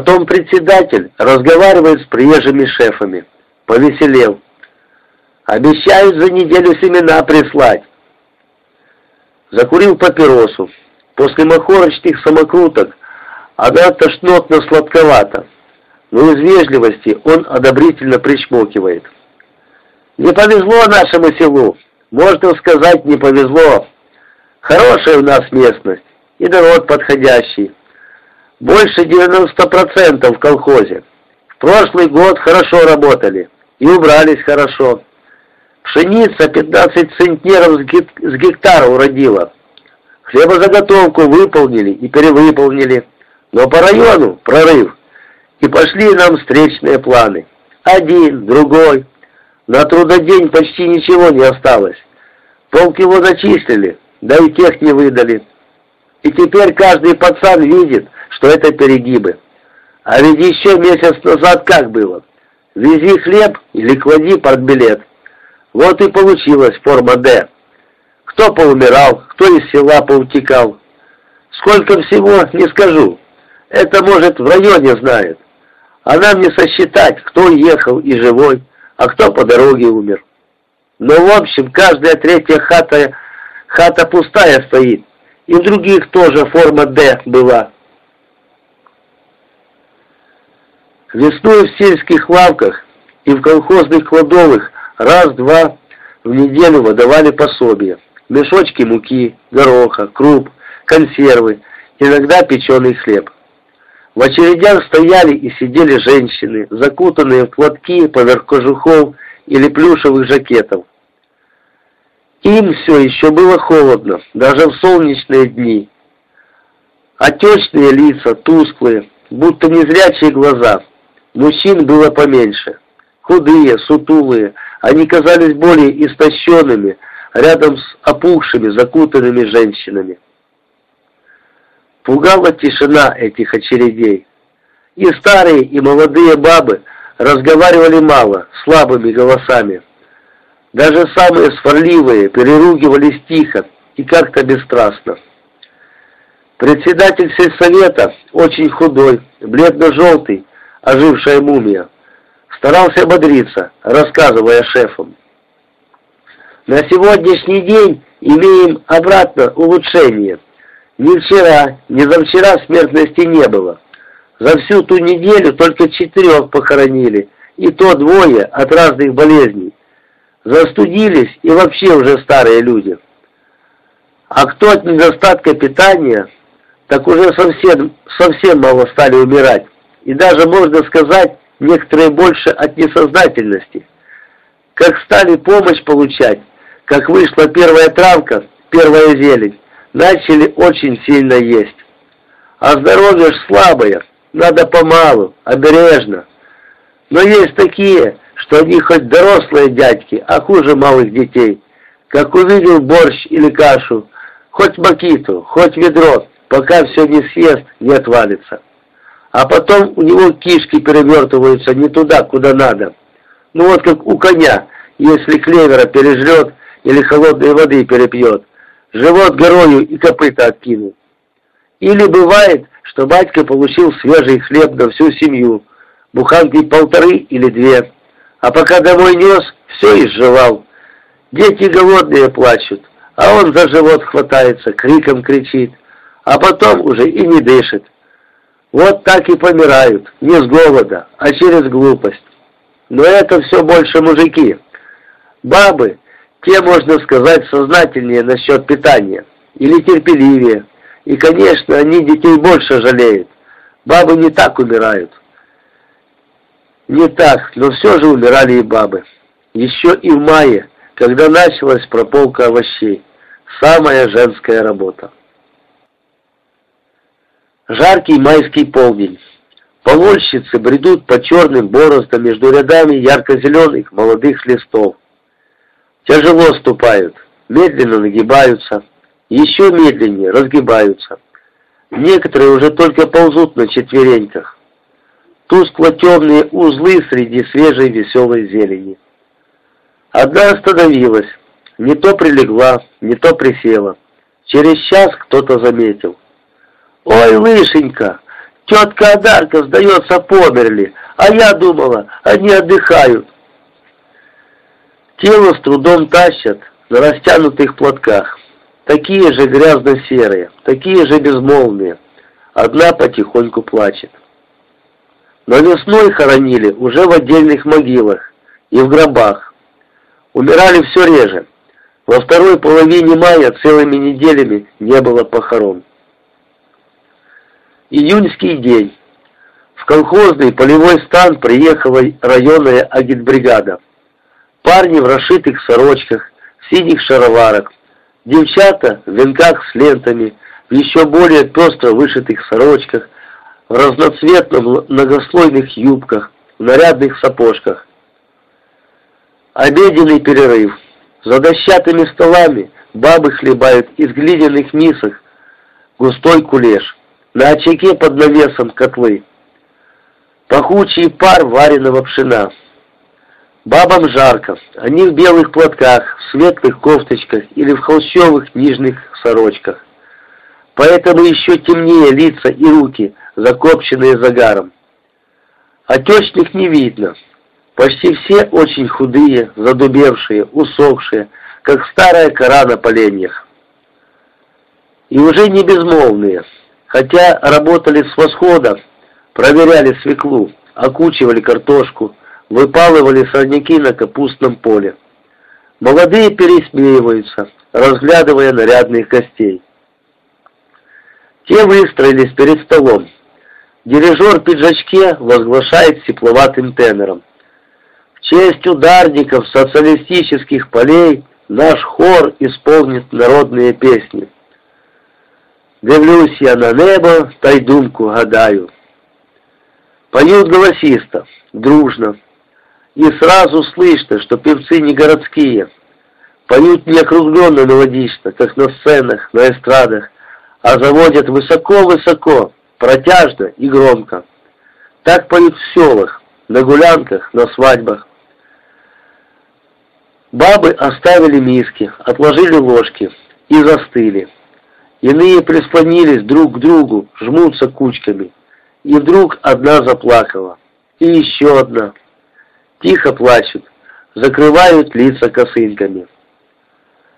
Потом председатель разговаривает с приезжими шефами. Повеселел. Обещают за неделю семена прислать. Закурил папиросу. После махорочных самокруток она тошнотно-сладковата, но из вежливости он одобрительно причмокивает. Не повезло нашему селу, можно сказать, не повезло. Хорошая у нас местность и народ подходящий. Больше 90% в колхозе. В прошлый год хорошо работали и убрались хорошо. Пшеница 15 центнеров с гектара уродила. Хлебозаготовку выполнили и перевыполнили. Но по району прорыв. И пошли нам встречные планы. Один, другой. На трудодень почти ничего не осталось. Полкило зачислили, да и тех не выдали. И теперь каждый пацан видит, что это перегибы. А ведь еще месяц назад как было? Вези хлеб или клади портбилет. Вот и получилась форма «Д». Кто поумирал, кто из села поутекал. Сколько всего, не скажу. Это, может, в районе знает. А нам не сосчитать, кто ехал и живой, а кто по дороге умер. Но, в общем, каждая третья хата, хата пустая стоит, и других тоже форма «Д» была. Весной в сельских лавках и в колхозных кладовых раз-два в неделю выдавали пособия. Мешочки муки, гороха, круп, консервы, иногда печеный хлеб. В очередях стояли и сидели женщины, закутанные в платки поверх кожухов или плюшевых жакетов. Им все еще было холодно, даже в солнечные дни. Отечные лица, тусклые, будто незрячие глаза. Мужчин было поменьше. Худые, сутулые, они казались более истощенными, рядом с опухшими, закутанными женщинами. Пугала тишина этих очередей. И старые, и молодые бабы разговаривали мало, слабыми голосами. Даже самые сварливые переругивались тихо и как-то бесстрастно. Председатель сельсовета, очень худой, бледно-желтый, ожившая мумия, старался ободриться, рассказывая шефам. На сегодняшний день имеем обратно улучшение. Ни вчера, ни завчера смертности не было. За всю ту неделю только четырех похоронили, и то двое от разных болезней. Застудились и вообще уже старые люди. А кто от недостатка питания, так уже совсем, совсем мало стали умирать. И даже, можно сказать, некоторые больше от несознательности. Как стали помощь получать, как вышла первая травка, первая зелень, начали очень сильно есть. А здоровье ж слабое, надо помалу, обережно. Но есть такие, что они хоть взрослые дядьки, а хуже малых детей. Как увидел борщ или кашу, хоть макиту, хоть ведро, пока все не съест, не отвалится. А потом у него кишки перевертываются не туда, куда надо. Ну вот как у коня, если клевера пережрет, или холодной воды перепьет, живот горою и копыта откинул. Или бывает, что батька получил свежий хлеб на всю семью, буханки полторы или две, а пока домой нес, все изживал. Дети голодные плачут, а он за живот хватается, криком кричит, а потом уже и не дышит. Вот так и помирают, не с голода, а через глупость. Но это все больше мужики. Бабы те, можно сказать, сознательнее насчет питания или терпеливее. И, конечно, они детей больше жалеют. Бабы не так умирают. Не так, но все же умирали и бабы. Еще и в мае, когда началась прополка овощей. Самая женская работа. Жаркий майский полдень. Полольщицы бредут по черным бороздам между рядами ярко-зеленых молодых листов. Тяжело ступают, медленно нагибаются, еще медленнее разгибаются. Некоторые уже только ползут на четвереньках. Тускло-темные узлы среди свежей веселой зелени. Одна остановилась, не то прилегла, не то присела. Через час кто-то заметил. «Ой, лышенька, Тетка Адарка, сдается, померли, а я думала, они отдыхают. Тело с трудом тащат на растянутых платках. Такие же грязно-серые, такие же безмолвные. Одна потихоньку плачет. Но весной хоронили уже в отдельных могилах и в гробах. Умирали все реже. Во второй половине мая целыми неделями не было похорон. Июньский день. В колхозный полевой стан приехала районная агитбригада. Парни в расшитых сорочках, в синих шароварах, девчата в венках с лентами, в еще более пестро вышитых сорочках, в разноцветных многослойных юбках, в нарядных сапожках. Обеденный перерыв. За дощатыми столами бабы хлебают из глиняных мисок густой кулеш. На очаге под навесом котлы. Пахучий пар вареного пшена. Бабам жарко. Они в белых платках, в светлых кофточках или в холщовых нижних сорочках. Поэтому еще темнее лица и руки, закопченные загаром. Отечных не видно. Почти все очень худые, задубевшие, усохшие, как старая кора на поленьях. И уже не безмолвные, хотя работали с восхода, проверяли свеклу, окучивали картошку, выпалывали сорняки на капустном поле. Молодые пересмеиваются, разглядывая нарядных гостей. Те выстроились перед столом. Дирижер в пиджачке возглашает тепловатым тенором. В честь ударников социалистических полей наш хор исполнит народные песни. Дивлюсь я на небо, та й думку гадаю. Поют голосисто, дружно, и сразу слышно, что певцы не городские. Поют не округленно мелодично, как на сценах, на эстрадах, а заводят высоко-высоко, протяжно и громко. Так поют в селах, на гулянках, на свадьбах. Бабы оставили миски, отложили ложки и застыли. Иные прислонились друг к другу, жмутся кучками. И вдруг одна заплакала. И еще одна. Тихо плачут, закрывают лица косынками.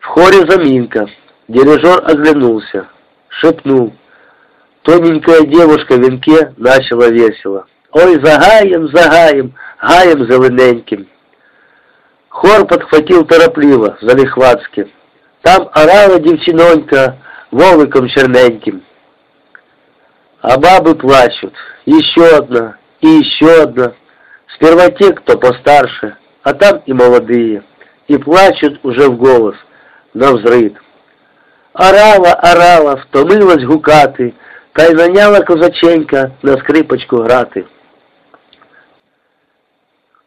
В хоре заминка. Дирижер оглянулся, шепнул. Тоненькая девушка в венке начала весело. «Ой, загаем, загаем, гаем зелененьким!» Хор подхватил торопливо, залихватски. Там орала девчинонька волыком черненьким. А бабы плачут. Еще одна и еще одна. Сперва те, кто постарше, а там и молодые. И плачут уже в голос, на взрыв. Орала, орала, втомилась гукати, та й наняла козаченька на скрипочку грати.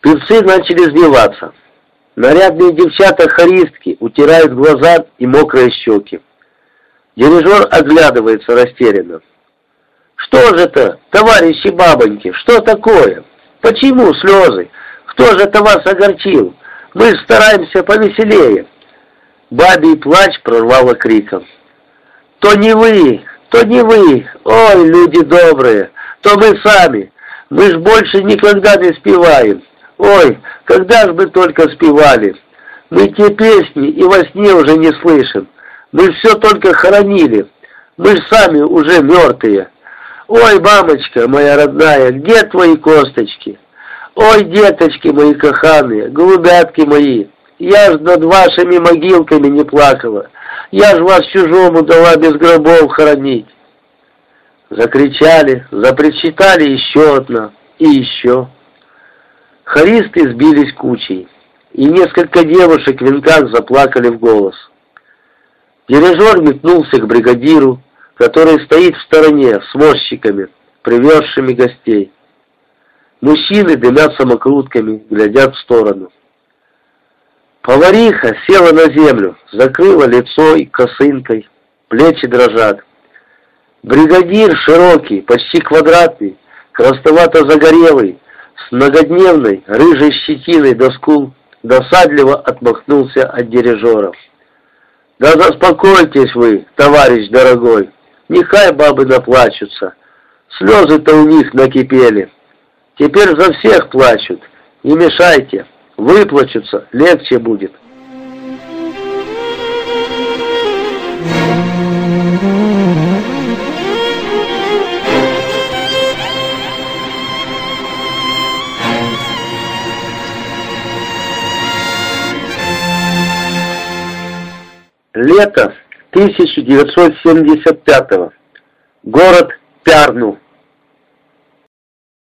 Певцы начали сбиваться. Нарядные девчата-хористки утирают глаза и мокрые щеки. Дирижер оглядывается растерянно. «Что же это, товарищи бабоньки, что такое? Почему слезы? Кто же это вас огорчил? Мы стараемся повеселее». Бабий плач прорвало криком. «То не вы, то не вы, ой, люди добрые, то мы сами, мы ж больше никогда не спеваем. Ой, когда ж мы только спевали? Мы те песни и во сне уже не слышим. Мы все только хоронили. Мы ж сами уже мертвые. Ой, мамочка моя родная, где твои косточки? Ой, деточки мои каханые, голубятки мои, я ж над вашими могилками не плакала. Я ж вас чужому дала без гробов хоронить. Закричали, запричитали еще одна и еще. Хористы сбились кучей, и несколько девушек в венках заплакали в голос. Дирижер метнулся к бригадиру, который стоит в стороне с мостчиками, привезшими гостей. Мужчины дымят самокрутками, глядят в сторону. Повариха села на землю, закрыла лицо и косынкой, плечи дрожат. Бригадир широкий, почти квадратный, красновато-загорелый, с многодневной рыжей щетиной до скул, досадливо отмахнулся от дирижеров. «Да заспокойтесь вы, товарищ дорогой, нехай бабы наплачутся. Слезы-то у них накипели. Теперь за всех плачут. Не мешайте. Выплачутся, легче будет. Лето 1975 -го. Город Пярну.